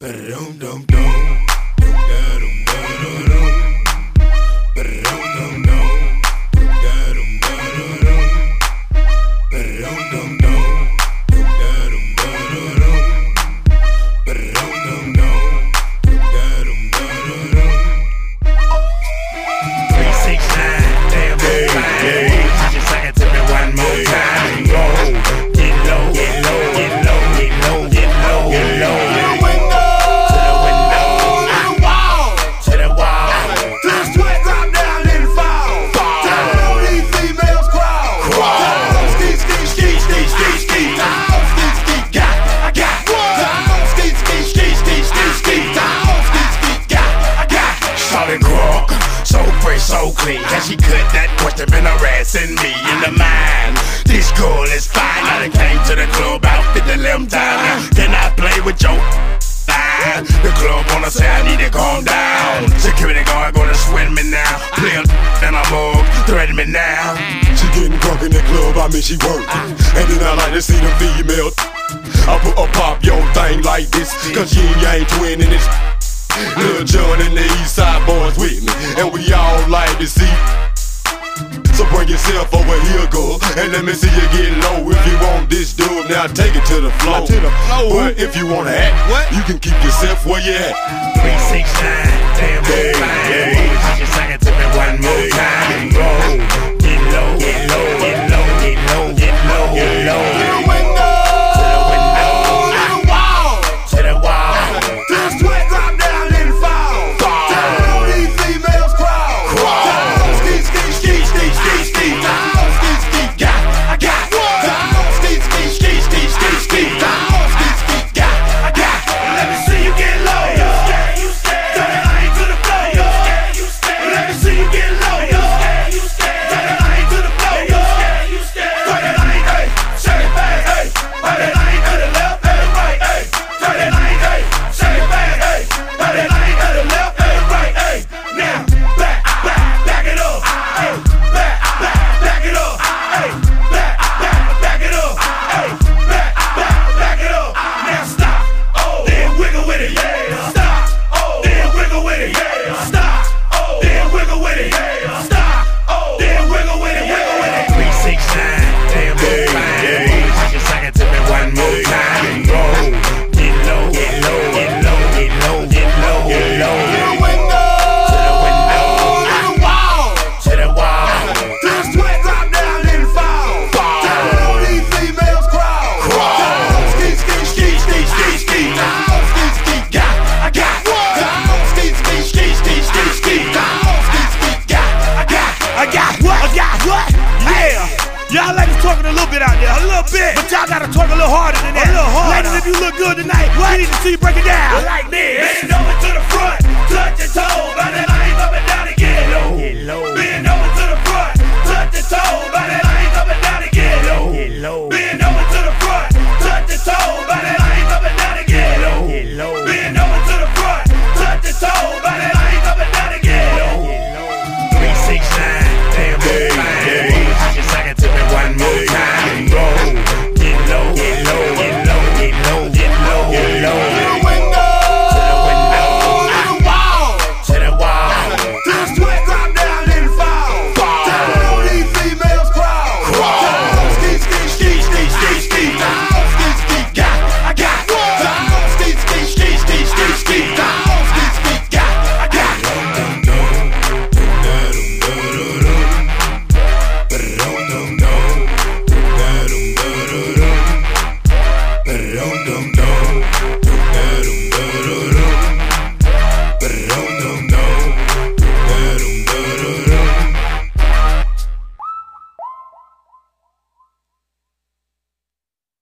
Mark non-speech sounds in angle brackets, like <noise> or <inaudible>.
Ba-dum so so clean. Can she cut that question been harassing me in the mind? This girl is fine. I done came to the club out 50 limb time. Can I play with your fine? The club wanna say I need to calm down. Security guard gonna swing me now. Play <laughs> and a mug, threaten me now. She getting drunk in the club, I mean she working. And then I like to see the female. I put a pop your thing like this, cause Ying Yang Twin in this. Lil Jon and the East Side Boyz with me, and we all like to see. So bring yourself over here, girl, and let me see you get low. If you want this dude, now take it to the floor. To the floor. But if you wanna act, What? you can keep yourself where you at. Three, six, nine, damn, Hey, little bit out there, a little bit. But y'all gotta talk a little harder than that. A little harder. Ladies, if you look good tonight, what? we need to see you break it down. Like this. Bend over to the front, touch your toe,